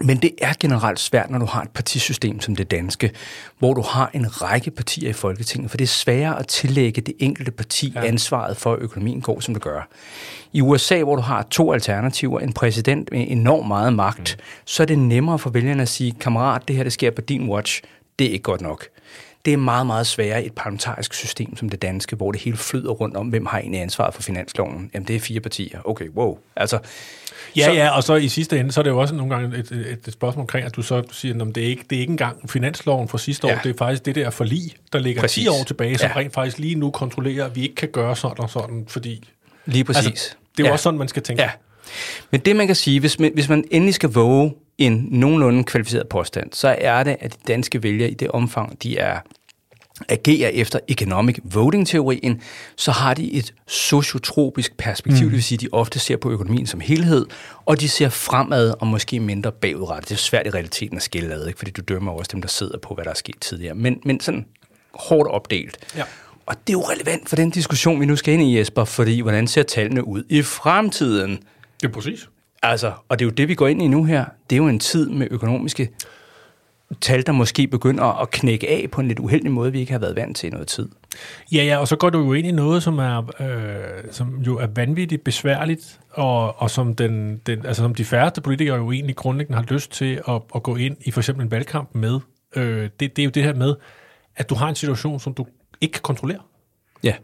Men det er generelt svært, når du har et partisystem som det danske, hvor du har en række partier i Folketinget, for det er sværere at tillægge det enkelte parti ja. ansvaret for, at økonomien går, som det gør. I USA, hvor du har to alternativer, en præsident med enormt meget magt, mm. så er det nemmere for vælgerne at sige, kammerat, det her det sker på din watch, det er ikke godt nok. Det er meget, meget sværere i et parlamentarisk system som det danske, hvor det hele flyder rundt om, hvem har egentlig ansvaret for finansloven. Jamen, det er fire partier. Okay, wow. Altså, Ja, Så- ja, og så i sidste ende, så er det jo også nogle gange et, et, et spørgsmål omkring, at du så siger, at det er ikke, det er ikke engang finansloven fra sidste Ja. år, det er faktisk det der forlig, der ligger Præcis. 10 år tilbage, som Ja. rent faktisk lige nu kontrollerer, at vi ikke kan gøre sådan og sådan, fordi lige præcis. altså, det er jo Ja. også sådan, man skal tænke. Ja. Men det, man kan sige, hvis man, hvis man endelig skal våge en nogenlunde kvalificeret påstand, så er det, at de danske vælgere i det omfang, de er agerer efter economic voting-teorien, så har de et sociotropisk perspektiv, mm. det vil sige, at de ofte ser på økonomien som helhed, og de ser fremad og måske mindre bagudrettet. Det er svært i realiteten at skille ad, ikke? fordi du dømmer også dem, der sidder på, hvad der er sket tidligere. Men, men sådan hårdt opdelt. Ja. Og det er jo relevant for den diskussion, vi nu skal ind i, Jesper, fordi hvordan ser tallene ud i fremtiden? Det er præcis. Altså, og det er jo det, vi går ind i nu her. Det er jo en tid med økonomiske tal, der måske begynder at knække af på en lidt uheldig måde, vi ikke har været vant til i noget tid. Ja, ja, og så går du jo ind i noget, som er øh, som jo er vanvittigt besværligt, og, og som, den, den, altså, som de færreste politikere jo egentlig grundlæggende har lyst til at, at gå ind i for eksempel en valgkamp med. Øh, det, det er jo det her med, at du har en situation, som du ikke kan kontrollere. Ja.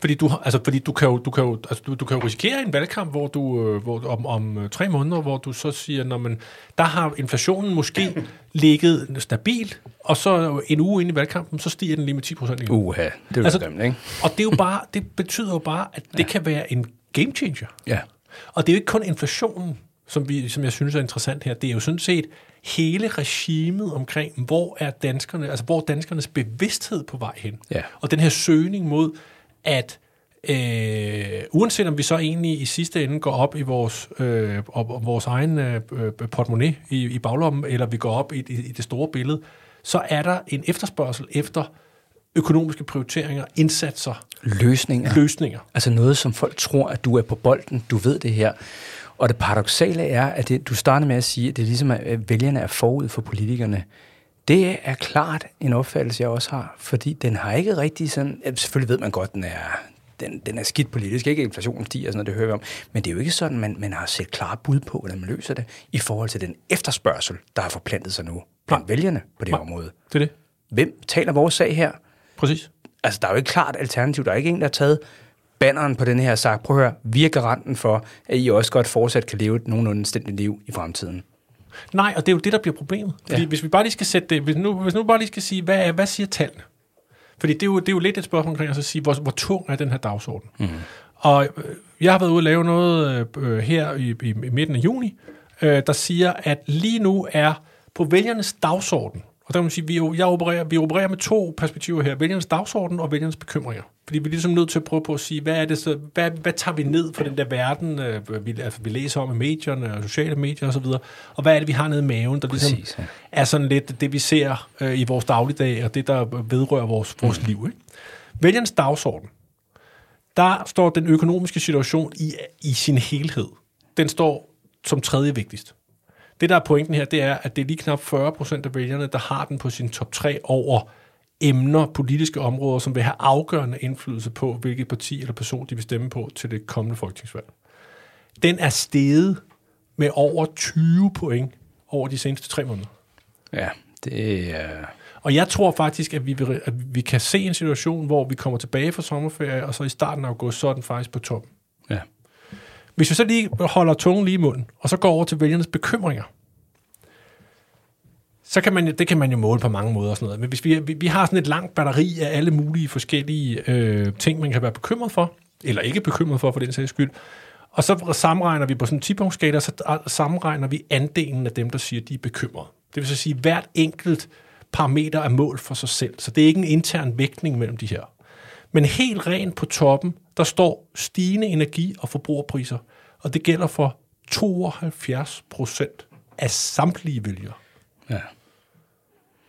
Fordi du, altså, fordi du kan jo, du kan jo, altså, du, du kan jo risikere en valgkamp, hvor du, øh, hvor, om, om øh, tre måneder, hvor du så siger, når man, der har inflationen måske ligget stabilt, og så en uge ind i valgkampen, så stiger den lige med 10 procent igen. Uha, det er jo Altså- grimt, ikke? Og det, er jo bare, det betyder jo bare, at det kan være en game changer. Ja. Og det er jo ikke kun inflationen, som, vi, som jeg synes er interessant her. Det er jo sådan set hele regimet omkring, hvor er danskerne, altså hvor er danskernes bevidsthed på vej hen. Ja. Og den her søgning mod, at øh, uanset om vi så egentlig i sidste ende går op i vores, øh, op, vores egen øh, øh, portemonnaie i, i baglommen, eller vi går op i, i, i det store billede, så er der en efterspørgsel efter økonomiske prioriteringer, indsatser, Løsninger. løsninger. Altså noget, som folk tror, at du er på bolden, du ved det her. Og det paradoxale er, at det, du startede med at sige, at det er ligesom, at vælgerne er forud for politikerne. Det er klart en opfattelse, jeg også har, fordi den har ikke rigtig sådan... ja, Selvfølgelig ved man godt, den er, den, den er skidt politisk, ikke inflationen stiger sådan noget, det hører vi om. Men det er jo ikke sådan, man, man har set klare bud på, hvordan man løser det, i forhold til den efterspørgsel, der har forplantet sig nu blandt vælgerne på det Nej. område. Det er det. Hvem taler vores sag her? Præcis. Altså, der er jo ikke klart alternativ. Der er ikke en, der har taget banneren på den her og sagt, prøv at høre, vi er garanten for, at I også godt fortsat kan leve et nogenlunde anstændigt liv i fremtiden. Nej, og det er jo det, der bliver problemet. Fordi Ja. hvis vi bare lige skal sætte det, hvis nu, hvis nu bare lige skal sige, hvad, er, hvad siger tallene? Fordi det er jo, det er jo lidt et spørgsmål omkring at så sige, hvor, hvor tung er den her dagsorden? Mm. Og øh, jeg har været ude og lave noget øh, her i, i, i midten af juni, øh, der siger, at lige nu er på vælgernes dagsorden, og der kan man sige, vi, jeg opererer, vi opererer med to perspektiver her, vælgernes dagsorden og vælgernes bekymringer. Fordi vi er ligesom nødt til at prøve på at sige, hvad, er det så, hvad, hvad tager vi ned fra den der verden, øh, vi, altså, vi læser om i medierne og sociale medier osv., og, og hvad er det, vi har nede i maven, der ligesom Præcis, ja. er sådan lidt det, vi ser øh, i vores dagligdag, og det, der vedrører vores, vores liv. Ikke? Vælgernes dagsorden, der står den økonomiske situation i, i sin helhed. Den står som tredje vigtigst. Det, der er pointen her, det er, at det er lige knap 40 procent af vælgerne, der har den på sin top 3 over emner, politiske områder, som vil have afgørende indflydelse på, hvilket parti eller person de vil stemme på til det kommende folketingsvalg. Den er steget med over 20 point over de seneste tre måneder. Ja, det er... Og jeg tror faktisk, at vi, vil, at vi kan se en situation, hvor vi kommer tilbage fra sommerferie, og så i starten af august, så er den faktisk på top. Ja. Hvis vi så lige holder tungen lige i munden, og så går over til vælgernes bekymringer, så kan man, det kan man jo måle på mange måder og sådan noget. Men hvis vi, vi, vi har sådan et langt batteri af alle mulige forskellige øh, ting, man kan være bekymret for, eller ikke bekymret for, for den sags skyld, og så sammenregner vi på sådan en 10 så sammenregner vi andelen af dem, der siger, de er bekymrede. Det vil så sige, at hvert enkelt parameter er mål for sig selv. Så det er ikke en intern vægtning mellem de her. Men helt rent på toppen, der står stigende energi- og forbrugerpriser, og det gælder for 72 procent af samtlige vælgere. ja.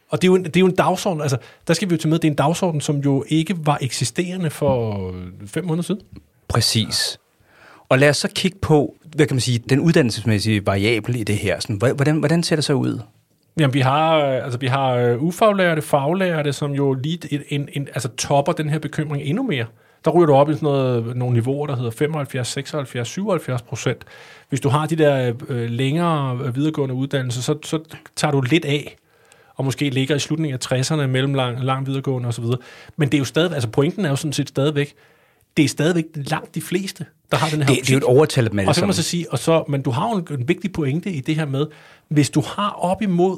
Og det er, jo en, det er jo en dagsorden, altså der skal vi jo til med, det er en dagsorden, som jo ikke var eksisterende for øh, fem måneder siden. Præcis. Og lad os så kigge på, hvad kan man sige, den uddannelsesmæssige variabel i det her. Sådan, hvordan, hvordan ser det så ud? Jamen, vi har, øh, altså, vi har øh, ufaglærte, faglærte, som jo lige en, en, en, altså, topper den her bekymring endnu mere. Der ryger du op i sådan noget, nogle niveauer, der hedder 75, 76, 77 procent. Hvis du har de der øh, længere øh, videregående uddannelser, så, så tager du lidt af, og måske ligger i slutningen af 60'erne, mellem lang, lang videregående osv. Men det er jo stadig, altså pointen er jo sådan set stadigvæk, det er stadigvæk langt de fleste, der har den her Det, det er jo et overtal alle og så kan man så sige, og så, men du har jo en, en vigtig pointe i det her med, hvis du har op imod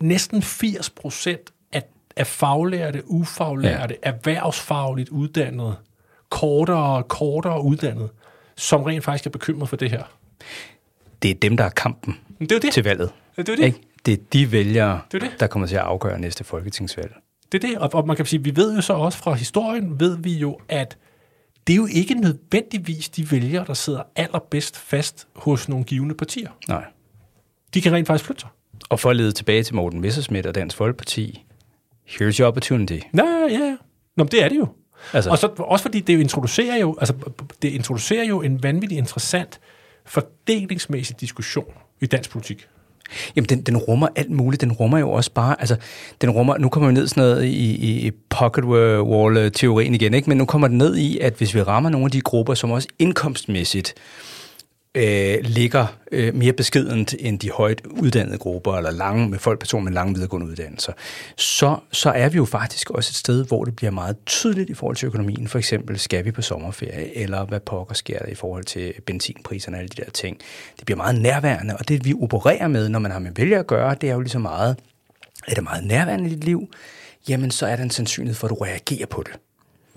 næsten 80 procent af, af faglærte, ufaglærte, ja. erhvervsfagligt uddannede, kortere kortere uddannede, som rent faktisk er bekymret for det her. Det er dem, der er kampen det er det. til valget. Det er det. Ikke? Det er de vælgere, Det er det. der kommer til at afgøre næste folketingsvalg. Det er det, og, og man kan sige, vi ved jo så også fra historien, ved vi jo, at det er jo ikke nødvendigvis de vælgere, der sidder allerbedst fast hos nogle givende partier. Nej. De kan rent faktisk flytte sig. Og for at lede tilbage til Morten Messerschmidt og Dansk Folkeparti, here's your opportunity. Ja, ja, ja. Nå, det er det jo. Altså- Altså. Og så, også fordi det jo introducerer jo, altså, det introducerer jo en vanvittig interessant fordelingsmæssig diskussion i dansk politik. Jamen, den, den rummer alt muligt. Den rummer jo også bare, altså, den rummer, nu kommer vi ned sådan noget i, i, i pocket wall-teorien igen, ikke? men nu kommer den ned i, at hvis vi rammer nogle af de grupper, som også indkomstmæssigt øh, ligger øh, mere beskedent end de højt uddannede grupper, eller lange, med folk, personer med lange videregående uddannelser, så, så er vi jo faktisk også et sted, hvor det bliver meget tydeligt i forhold til økonomien. For eksempel, skal vi på sommerferie, eller hvad pokker sker der i forhold til benzinpriserne og alle de der ting. Det bliver meget nærværende, og det vi opererer med, når man har med vælger at gøre, det er jo lige så meget, er det meget nærværende i dit liv, jamen så er der en sandsynlighed for, at du reagerer på det.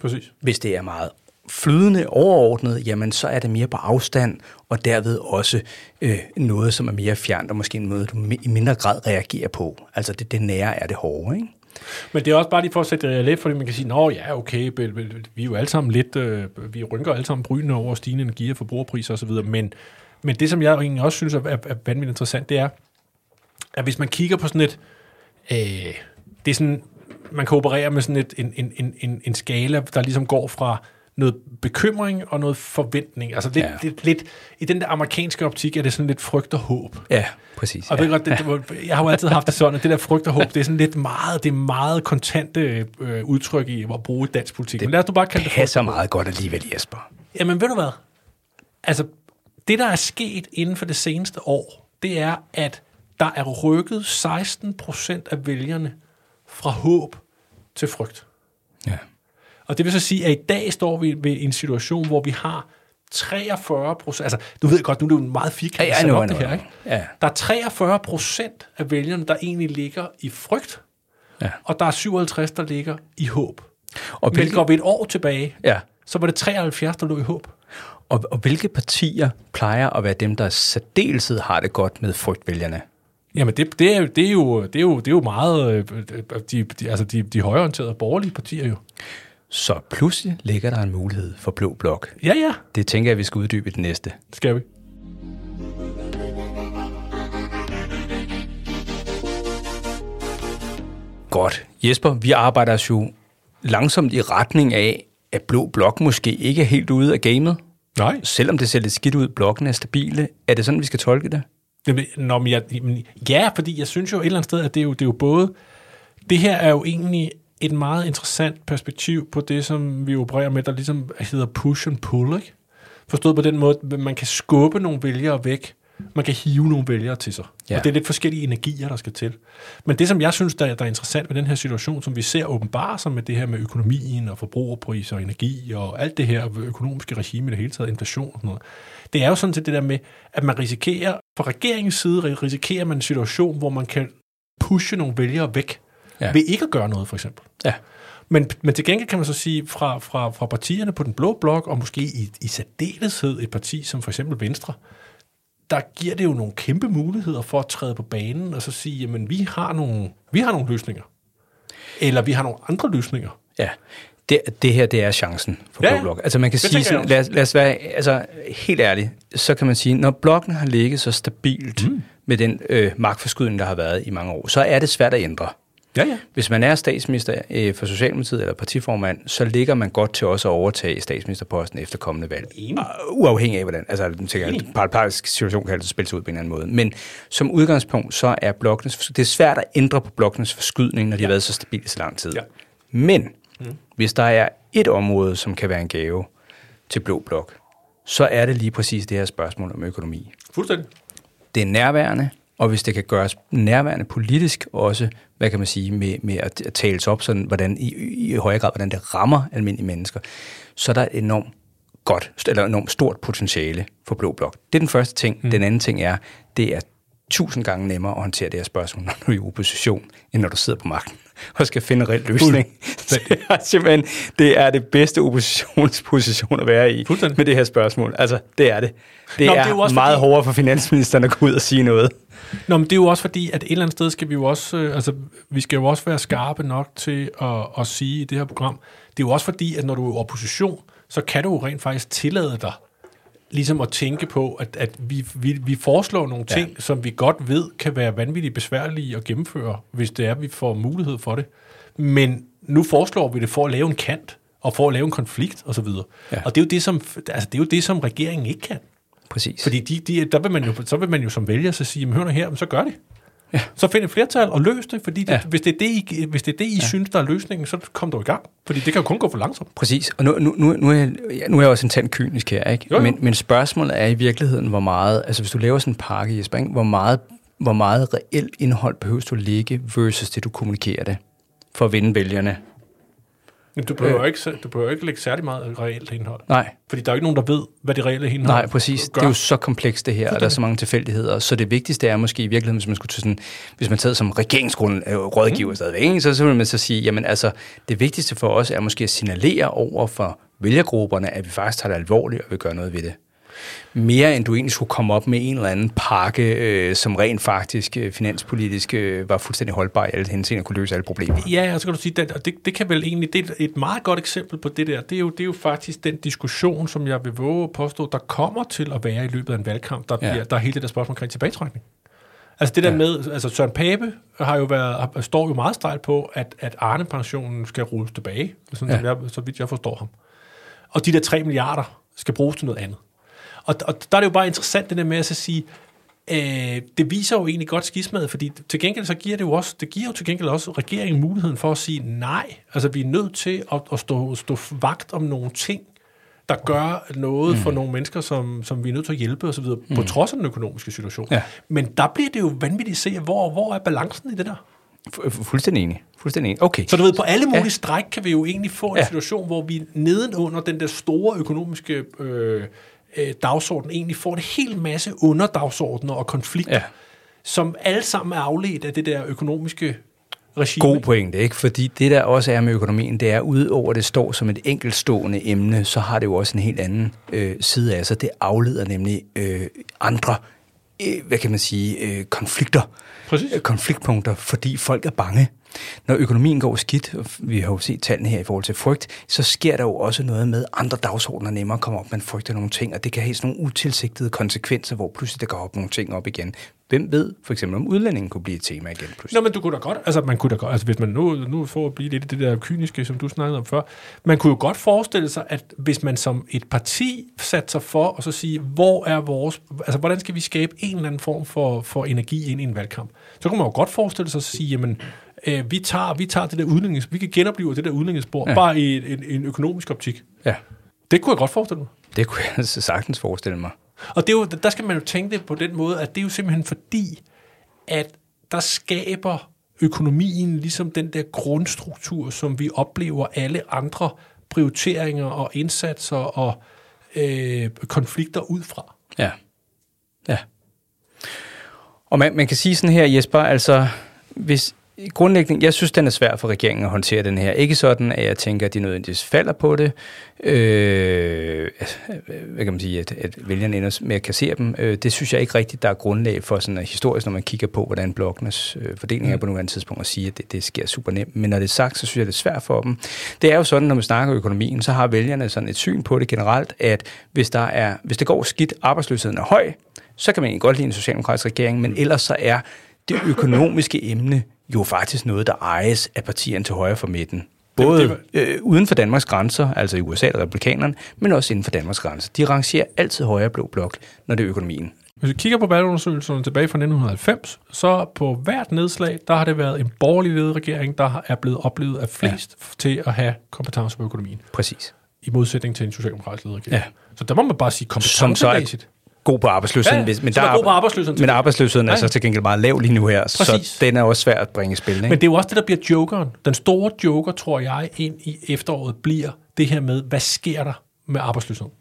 Præcis. Hvis det er meget flydende, overordnet, jamen så er det mere på afstand, og derved også øh, noget, som er mere fjernt, og måske noget, du i mindre grad reagerer på. Altså det, det nære er det hårde, ikke? Men det er også bare lige for at sætte det lidt, fordi man kan sige, nå ja, okay, vi er jo alle sammen lidt, øh, vi rynker alle sammen brynene over stigende energi- og forbrugerpriser osv., men, men det, som jeg egentlig også synes er, er, er vanvittigt interessant, det er, at hvis man kigger på sådan et, øh, det er sådan, man kan operere med sådan et, en, en, en, en, en skala, der ligesom går fra noget bekymring og noget forventning. Altså lidt, Ja. lidt, lidt, i den der amerikanske optik er det sådan lidt frygt og håb. Ja, præcis. Og ja. ved godt, det, det, jeg har jo altid haft det sådan, at det der frygt og håb, det er sådan lidt meget, det er meget kontante øh, udtryk i at bruge dansk politik. Men lad os nu bare kalde det passer meget godt alligevel, Jesper. Jamen ved du hvad? Altså, det der er sket inden for det seneste år, det er, at der er rykket 16 procent af vælgerne fra håb til frygt. Ja. Og det vil så sige, at i dag står vi ved en situation, hvor vi har 43 procent, altså du ved godt, nu er det jo en meget firkantet Ja, ja, op, det her, ikke? Ja. Der er 43 procent af vælgerne, der egentlig ligger i frygt, Ja. og der er 57, der ligger i håb. Og Men hvilke, går vi et år tilbage, ja. så var det 73, der lå i håb. og, og hvilke partier plejer at være dem, der særdeleshed har det godt med frygtvælgerne? Jamen, det, det, er, det, er, jo, det, er, jo, det er jo meget øh, de, de, altså de, de højorienterede borgerlige partier jo. Så pludselig ligger der en mulighed for Blå Blok. Ja, ja, Det tænker jeg, vi skal uddybe i det næste. skal vi. Godt. Jesper, vi arbejder os jo langsomt i retning af, at Blå Blok måske ikke er helt ude af gamet. Nej. Selvom det ser lidt skidt ud, blokken er stabile. Er det sådan, vi skal tolke det? Jamen, Nå, men jeg, ja, fordi jeg synes jo et eller andet sted, at det er jo, det er jo både... Det her er jo egentlig et meget interessant perspektiv på det, som vi opererer med, der ligesom hedder push and pull, ikke? Forstået på den måde, at man kan skubbe nogle vælgere væk, man kan hive nogle vælgere til sig. Ja. Og det er lidt forskellige energier, der skal til. Men det, som jeg synes, der, er- der er interessant med den her situation, som vi ser åbenbare sig med det her med økonomien og forbrugerpriser og energi og alt det her økonomiske regime i det hele taget, inflation og sådan noget, det er jo sådan set det der med, at man risikerer, fra regeringens side risikerer man en situation, hvor man kan pushe nogle vælgere væk, Ja. ved ikke at gøre noget, for eksempel. Ja. Men, men til gengæld kan man så sige, fra, fra, fra partierne på den blå blok, og måske i, i særdeleshed et parti som for eksempel Venstre, der giver det jo nogle kæmpe muligheder for at træde på banen og så sige, jamen vi har nogle, vi har nogle løsninger. Eller vi har nogle andre løsninger. Ja, det, det her, det er chancen for Ja, Blå. Blok. Altså man kan sige, sådan, lad, os- lad os være altså, helt ærlig, så kan man sige, når blokken har ligget så stabilt mm. med den øh, magtforskydning, der har været i mange år, så er det svært at ændre. Ja, ja. Hvis man er statsminister øh, for Socialdemokratiet eller partiformand, så ligger man godt til også at overtage statsministerposten efter kommende valg. Enig. Uafhængig af, hvordan altså, jeg tænker, en parlamentarisk situation kan altså spille ud på en eller anden måde. Men som udgangspunkt, så er blokkenes, det er svært at ændre på blokkenes forskydning, når de har været så stabile så lang tid. Ja. Men mm. hvis der er et område, som kan være en gave til Blå Blok, så er det lige præcis det her spørgsmål om økonomi. Fuldstændig. Det er nærværende, og hvis det kan gøres nærværende politisk også, hvad kan man sige, med, med at, at tales op, sådan, hvordan, i, i højere grad, hvordan det rammer almindelige mennesker, så er der et enormt godt, eller enormt stort potentiale for Blå Blok. Det er den første ting. Mm. Den anden ting er, det er tusind gange nemmere at håndtere det her spørgsmål, når du er i opposition, end når du sidder på magten og skal finde en reel løsning. Det er simpelthen det er det bedste oppositionsposition at være i med det her spørgsmål. Altså, det er det. Det Nå, er, det er jo også meget fordi- hårdere for finansministeren at gå ud og sige noget. Nå, men det er jo også fordi, at et eller andet sted skal vi jo også, øh, altså, vi skal jo også være skarpe nok til at, at sige i det her program, det er jo også fordi, at når du er i opposition, så kan du jo rent faktisk tillade dig ligesom at tænke på, at, at vi, vi, vi foreslår nogle ting, ja. som vi godt ved kan være vanvittigt besværlige at gennemføre, hvis det er, at vi får mulighed for det. Men nu foreslår vi det for at lave en kant, og for at lave en konflikt osv. Ja. Og det er, jo det, som, altså, det er jo det, som regeringen ikke kan. Præcis. Fordi de, de, der vil man jo, så vil man jo som vælger så sige, jamen, hør nu her, men så gør det. Ja. Så find et flertal og løs det, fordi det, Ja. hvis det er det, I, hvis det er det, I ja. synes, der er løsningen, så kom du i gang. Fordi det kan jo kun gå for langsomt. Præcis, og nu, nu, nu, nu, er jeg, nu er jeg også en tand kynisk her, ikke? Jo, jo. Men, men spørgsmålet er i virkeligheden, hvor meget, altså hvis du laver sådan en pakke, Jesper, ikke? hvor meget, hvor meget reelt indhold behøver du ligge versus det, du kommunikerer det, for at vinde vælgerne? Men du behøver, øh. ikke, du behøver ikke lægge særlig meget reelt indhold. Nej, Fordi der er jo ikke nogen, der ved, hvad det reelle indhold nej, præcis. gør. Det er jo så komplekst det her, og der er så mange tilfældigheder. Så det vigtigste er måske i virkeligheden, hvis man skulle tage sådan, hvis man tager som regeringsrådgiver mm. stadigvæk, så, så vil man så sige, jamen altså, det vigtigste for os er måske at signalere over for vælgergrupperne, at vi faktisk tager det alvorligt og vil gøre noget ved det. Mere end du egentlig skulle komme op med en eller anden pakke, øh, som rent faktisk øh, finanspolitisk øh, var fuldstændig holdbar i alle henseender og kunne løse alle problemer. Ja, og så kan du sige, og det, det kan vel egentlig, det er et meget godt eksempel på det der, det er jo, det er jo faktisk den diskussion, som jeg vil våge at påstå, der kommer til at være i løbet af en valgkamp, der, Ja. bliver, der er hele det der spørgsmål omkring tilbagetrækning. Altså det der Ja. ja. med, altså Søren Pape har jo været, står jo meget stejlt på, at, at Arne-pensionen skal rulles tilbage, sådan Ja. ja. som jeg, så vidt jeg forstår ham. Og de der 3 milliarder skal bruges til noget andet. Og, og der er det jo bare interessant det der med at så sige, øh, det viser jo egentlig godt skismadet, fordi til gengæld så giver det jo også, det giver jo til gengæld også regeringen muligheden for at sige nej. Altså vi er nødt til at, at stå, stå vagt om nogle ting, der gør noget mm. for nogle mennesker, som, som vi er nødt til at hjælpe osv., mm. på trods af den økonomiske situation. Ja. Men der bliver det jo vanvittigt at se, hvor, hvor er balancen i det der? Fu- fu- Fuldstændig enig. Fuldstændig enig. Okay. Så du ved, på alle mulige Ja. stræk kan vi jo egentlig få en ja. situation, hvor vi nedenunder den der store økonomiske øh, øh, dagsorden egentlig får en hel masse underdagsordner og konflikter, Ja. som alle sammen er afledt af det der økonomiske regime. God pointe, ikke? Fordi det, der også er med økonomien, det er, udover det står som et enkeltstående emne, så har det jo også en helt anden øh, side af sig. Det afleder nemlig øh, andre, øh, hvad kan man sige, øh, konflikter. Præcis. Øh, konfliktpunkter, fordi folk er bange. Når økonomien går skidt, og vi har jo set tallene her i forhold til frygt, så sker der jo også noget med andre dagsordner nemmere kommer op, man frygter nogle ting, og det kan have sådan nogle utilsigtede konsekvenser, hvor pludselig der går op nogle ting op igen. Hvem ved for eksempel, om udlændingen kunne blive et tema igen pludselig? Nå, men du kunne da godt, altså man kunne da godt, altså hvis man nu, nu får at blive lidt det der kyniske, som du snakkede om før, man kunne jo godt forestille sig, at hvis man som et parti satte sig for, og så sige, hvor er vores, altså hvordan skal vi skabe en eller anden form for, for energi ind i en valgkamp, så kunne man jo godt forestille sig at sige, jamen, øh, vi, tager, vi tager det der udlændings, vi kan genopleve det der udlændingsspor, ja. Bare i en, en, en økonomisk optik. Ja, Det kunne jeg godt forestille mig. det kunne jeg altså sagtens forestille mig. Og det er jo, der skal man jo tænke det på den måde, at det er jo simpelthen fordi, at der skaber økonomien ligesom den der grundstruktur, som vi oplever alle andre prioriteringer og indsatser og øh, konflikter ud fra. Ja. Ja. Og man, man kan sige sådan her, Jesper, altså, hvis grundlæggende, jeg synes, den er svær for regeringen at håndtere den her. Ikke sådan, at jeg tænker, at de nødvendigvis falder på det. Øh, hvad kan man sige, at, at vælgerne ender med at kassere dem. Øh, det synes jeg ikke rigtigt, der er grundlag for sådan historisk, når man kigger på, hvordan blokkenes øh, fordeling er på nuværende tidspunkt, at sige, at det, det sker super nemt. Men når det er sagt, så synes jeg, det er svært for dem. Det er jo sådan, når man snakker økonomien, så har vælgerne sådan et syn på det generelt, at hvis, der er, hvis det går skidt, arbejdsløsheden er høj, så kan man egentlig godt lide en socialdemokratisk regering, men ellers så er det økonomiske emne jo faktisk noget, der ejes af partierne til højre for midten. Både øh, uden for Danmarks grænser, altså i USA og republikanerne, men også inden for Danmarks grænser. De rangerer altid højre blå blok, når det er økonomien. Hvis vi kigger på valgundersøgelserne tilbage fra 1990, så på hvert nedslag, der har det været en borgerlig ledet regering, der er blevet oplevet af flest ja. til at have kompetence på økonomien. Præcis. I modsætning til en socialdemokratisk ledet regering. Ja. Så der må man bare sige Som så er. God på arbejdsløsheden. Ja, hvis- men der er god på arbejdsløsheden Men arbejdsløsheden er Ja. så til gengæld meget lav lige nu her, Præcis. så den er også svær at bringe i spil. Ikke? Men det er jo også det, der bliver jokeren. Den store joker, tror jeg, ind i efteråret bliver det her med, hvad sker der med arbejdsløsheden?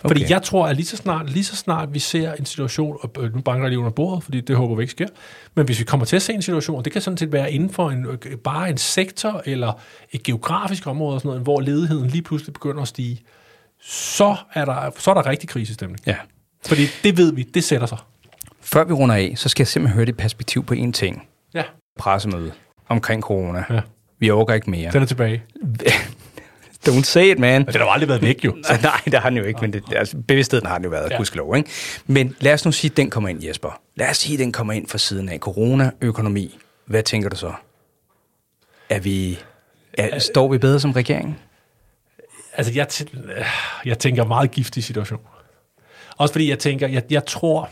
Fordi Okay. jeg tror, at lige så snart, lige så snart vi ser en situation, og øh, nu banker jeg lige under bordet, fordi det håber vi ikke sker, men hvis vi kommer til at se en situation, og det kan sådan set være inden for en, øh, bare en sektor eller et geografisk område, og sådan noget, hvor ledigheden lige pludselig begynder at stige, så er der, så er der rigtig krisestemning. Ja. Fordi det ved vi, det sætter sig. Før vi runder af, så skal jeg simpelthen høre dit perspektiv på en ting. Ja, Pressemøde omkring corona. Ja. Vi overgår ikke mere. den er tilbage. Don't say it, man. Men den har jo aldrig været væk, jo. Nej, nej, det har den jo ikke, men det, altså, bevidstheden har den jo været, Ja. gudskelov, ikke? Men lad os nu sige, at den kommer ind, Jesper. Lad os sige, at den kommer ind fra siden af corona, økonomi. Hvad tænker du så? Er vi, er, står vi bedre som regering? Altså, jeg, jeg tænker meget giftig situation. Også fordi jeg tænker, jeg, jeg tror...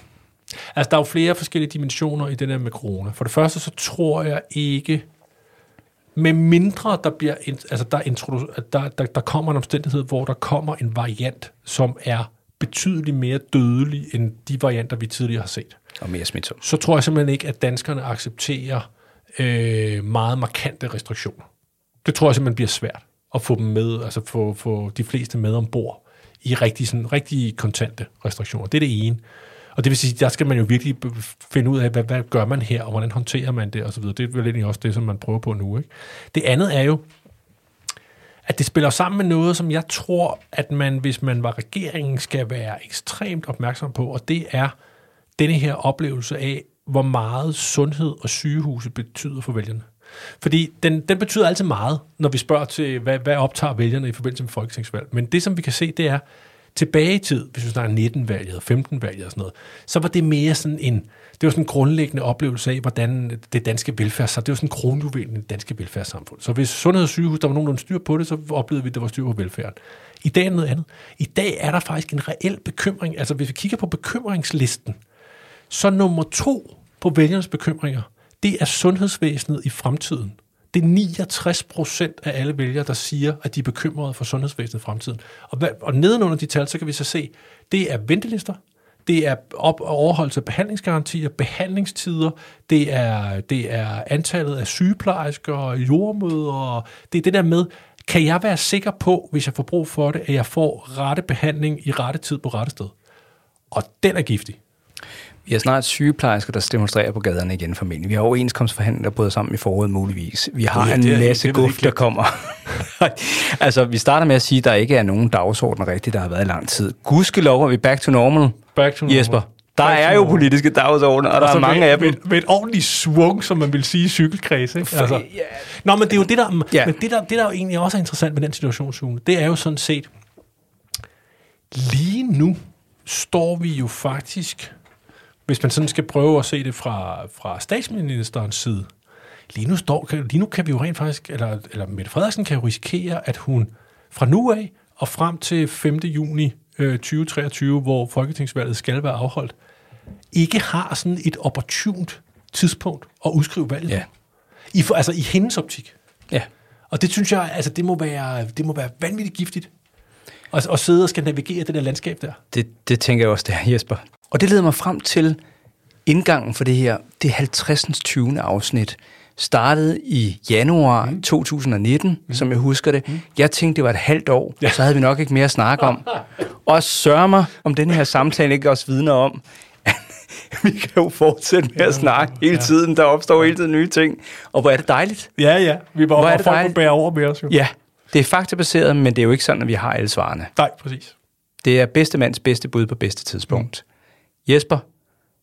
Altså, der er jo flere forskellige dimensioner i det der med corona. For det første, så tror jeg ikke, med mindre der bliver, altså der, introdu- der, der, der kommer en omstændighed, hvor der kommer en variant, som er betydeligt mere dødelig end de varianter, vi tidligere har set Og mere smitsom. så tror jeg simpelthen ikke, at danskerne accepterer øh, meget markante restriktioner. Det tror jeg simpelthen bliver svært at få dem med, altså få, få de fleste med ombord i rigtig, sådan, rigtig kontante restriktioner. Det er det ene. Og det vil sige, der skal man jo virkelig finde ud af, hvad, hvad gør man her, og hvordan håndterer man det, og så videre. Det er vel egentlig også det, som man prøver på nu. Ikke? Det andet er jo, at det spiller sammen med noget, som jeg tror, at man, hvis man var regeringen, skal være ekstremt opmærksom på, og det er denne her oplevelse af, hvor meget sundhed og sygehuse betyder for vælgerne. Fordi den, den betyder altid meget, når vi spørger til, hvad, hvad optager vælgerne i forbindelse med folketingsvalg. Men det, som vi kan se, det er, tilbage i tid, hvis vi snakker 19-valget, 15-valget og sådan noget, så var det mere sådan en, det var sådan en grundlæggende oplevelse af, hvordan det danske velfærdssamfund, det var sådan en kronjuvel i det danske velfærdssamfund. Så hvis sundhed og sygehus, der var nogen, der styr på det, så oplevede vi, at der var styr på velfærden. I dag er noget andet. I dag er der faktisk en reel bekymring. Altså hvis vi kigger på bekymringslisten, så nummer to på vælgernes bekymringer, det er sundhedsvæsenet i fremtiden. Det er 69 procent af alle vælgere, der siger, at de er bekymrede for sundhedsvæsenet i fremtiden. Og, og nedenunder de tal, så kan vi så se, det er ventelister, det er op- overholdelse af behandlingsgarantier, behandlingstider, det er, det er antallet af sygeplejersker, jordmøder, det er det der med, kan jeg være sikker på, hvis jeg får brug for det, at jeg får rette behandling i rette tid på rette sted? Og den er giftig. Vi har snart sygeplejersker, der demonstrerer på gaderne igen formentlig. Vi har overenskomstforhandlinger, der bryder sammen i foråret muligvis. Vi har Ja, en masse guf, der kommer. altså, vi starter med at sige, at der ikke er nogen dagsorden rigtigt, der har været i lang tid. Gudskelov er vi back to normal. Back to normal. Jesper, der er jo politiske dagsordner, og der er mange med, af dem. Med, med et ordentligt svung, som man vil sige i cykelkreds, ikke? Altså. Nå, men det er jo det, der, Ja. men det, der, det, der jo egentlig også er interessant med den situation, Sune, det er jo sådan set, lige nu står vi jo faktisk, hvis man sådan skal prøve at se det fra, fra statsministerens side, lige nu, står, kan, lige nu kan vi jo rent faktisk, eller, eller Mette Frederiksen kan jo risikere, at hun fra nu af og frem til 5. juni øh, 2023, hvor folketingsvalget skal være afholdt, ikke har sådan et opportunt tidspunkt at udskrive valget. Ja. I, for- altså i hendes optik. Ja. Og det synes jeg, altså det må være, det må være vanvittigt giftigt. At, at sidde og skal navigere det der landskab der. Det, det tænker jeg også, det er, Jesper. Og det leder mig frem til indgangen for det her. Det er 50. 20. afsnit. Startede i januar mm. 2019, mm. som jeg husker det. Mm. Jeg tænkte, det var et halvt år, ja. så havde vi nok ikke mere at snakke om. Og sørg mig, om den her samtale ikke også vidner om, at vi kan jo fortsætte med at snakke hele tiden. Der opstår hele tiden nye ting. Og hvor er det dejligt. Ja, ja. Vi var, Hvor er og det folk må dejligt. bære over med os jo. Ja, det er faktabaseret, men det er jo ikke sådan, at vi har alle svarene. Nej, præcis. Det er bedste mands bedste bud på bedste tidspunkt. Mm. Jesper,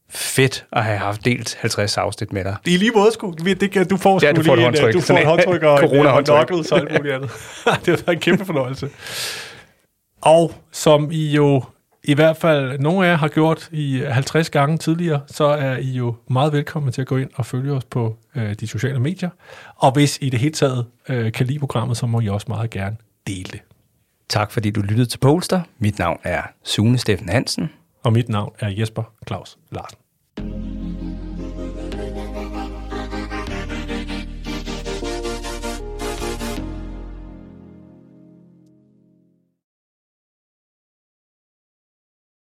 fedt at have haft delt 50 afsnit med dig. Det er lige måde, sgu. Det, kan- du får Ja, du får et en, øh, håndtryk. Du får et en håndtryk og en corona-håndtryk. knuckles og alt muligt andet. det har været en kæmpe fornøjelse. Og som I jo i hvert fald nogle af jer har gjort i 50 gange tidligere, så er I jo meget velkommen til at gå ind og følge os på øh, de sociale medier. Og hvis I det hele taget øh, kan lide programmet, så må I også meget gerne dele det. Tak fordi du lyttede til Polster. Mit navn er Sune Steffen Hansen. Og mit navn er Jesper Claus Larsen.